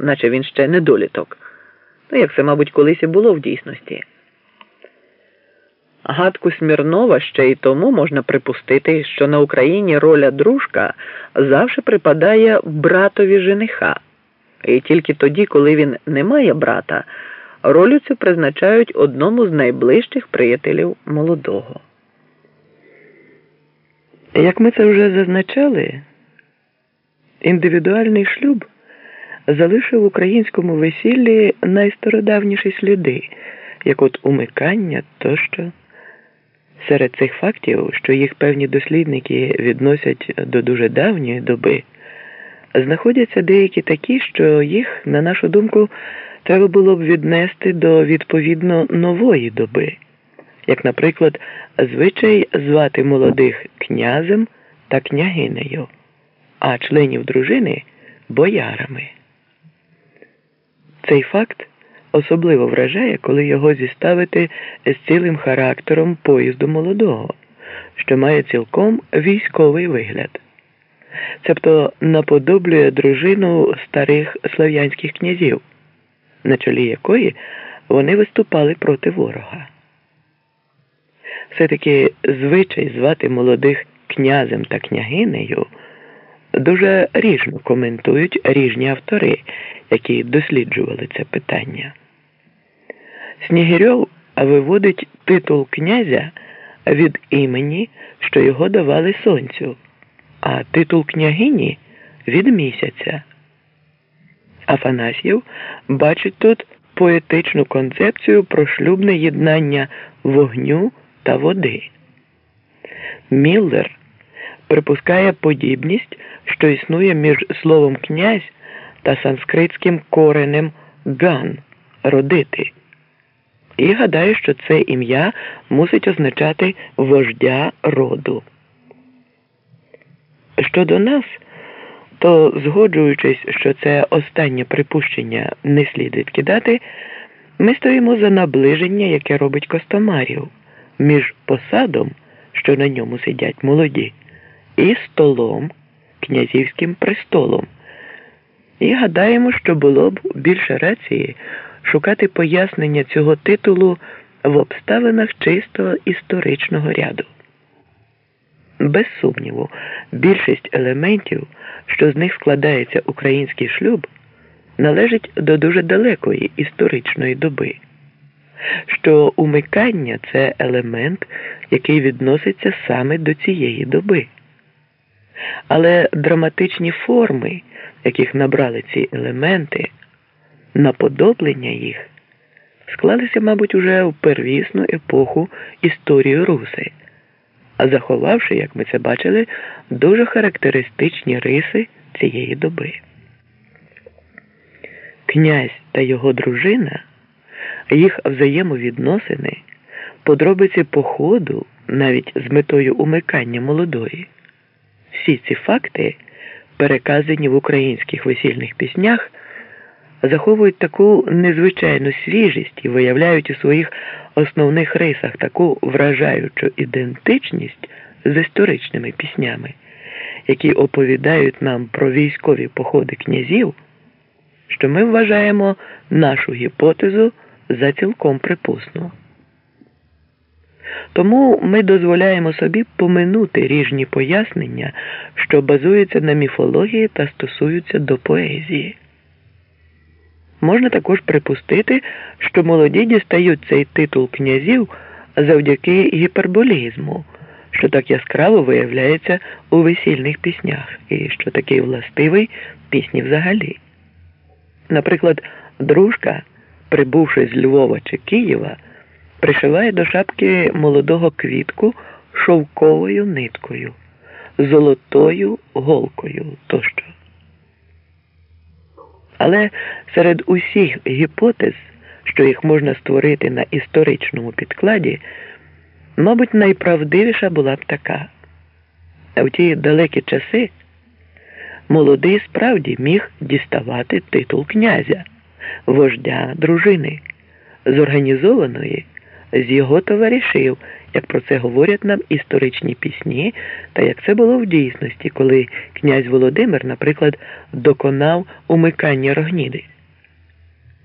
наче він ще недоліток. Ну, як це, мабуть, колись і було в дійсності. Гадку Смірнова ще й тому можна припустити, що на Україні роля дружка завжди припадає братові жениха, і тільки тоді, коли він не має брата, ролю цю призначають одному з найближчих приятелів молодого. Як ми це вже зазначали, індивідуальний шлюб залишив українському весіллі найстародавніші сліди, як от умикання тощо. Серед цих фактів, що їх певні дослідники відносять до дуже давньої доби, знаходяться деякі такі, що їх, на нашу думку, треба було б віднести до відповідно нової доби, як, наприклад, звичай звати молодих князем та княгинею, а членів дружини боярами. Цей факт особливо вражає, коли його зіставити з цілим характером поїзду молодого, що має цілком військовий вигляд, цебто наподоблює дружину старих слов'янських князів, на чолі якої вони виступали проти ворога. Все-таки звичай звати молодих князем та княгинею дуже ріжно коментують ріжні автори, які досліджували це питання. Снігирьов виводить титул князя від імені, що його давали сонцю, а титул княгині від місяця. Афанасьєв бачить тут поетичну концепцію про шлюбне єднання вогню та води. Міллер припускає подібність, що існує між словом князь та санскритським коренем ган родити. І гадаю, що це ім'я мусить означати вождя роду. Щодо нас, то згоджуючись, що це останнє припущення не слід відкидати, ми стоїмо за наближення, яке робить Костомарів, між посадом, що на ньому сидять молоді, і столом, князівським престолом. І гадаємо, що було б більше рації шукати пояснення цього титулу в обставинах чисто історичного ряду. Без сумніву, більшість елементів, що з них складається український шлюб, належить до дуже далекої історичної доби, що умикання це елемент, який відноситься саме до цієї доби. Але драматичні форми, яких набрали ці елементи, наподоблення їх склалися, мабуть, уже в первісну епоху історії Руси, а заховавши, як ми це бачили, дуже характеристичні риси цієї доби. Князь та його дружина, їх взаємовідносини, подробиці походу, навіть з метою умикання молодої. Всі ці факти, переказані в українських весільних піснях заховують таку незвичайну свіжість і виявляють у своїх основних рисах таку вражаючу ідентичність з історичними піснями, які оповідають нам про військові походи князів, що ми вважаємо нашу гіпотезу за цілком припусну. Тому ми дозволяємо собі поминути ріжні пояснення, що базуються на міфології та стосуються до поезії. Можна також припустити, що молоді дістають цей титул князів завдяки гіперболізму, що так яскраво виявляється у весільних піснях, і що такий властивий пісні взагалі. Наприклад, дружка, прибувши з Львова чи Києва, пришиває до шапки молодого квітку шовковою ниткою, золотою голкою тощо. Але серед усіх гіпотез, що їх можна створити на історичному підкладі, мабуть, найправдивіша була б така. А в ті далекі часи молодий справді міг діставати титул князя, вождя дружини, зорганізованої з його товаришів як про це говорять нам історичні пісні, та як це було в дійсності, коли князь Володимир, наприклад, доконав умикання Рогніди.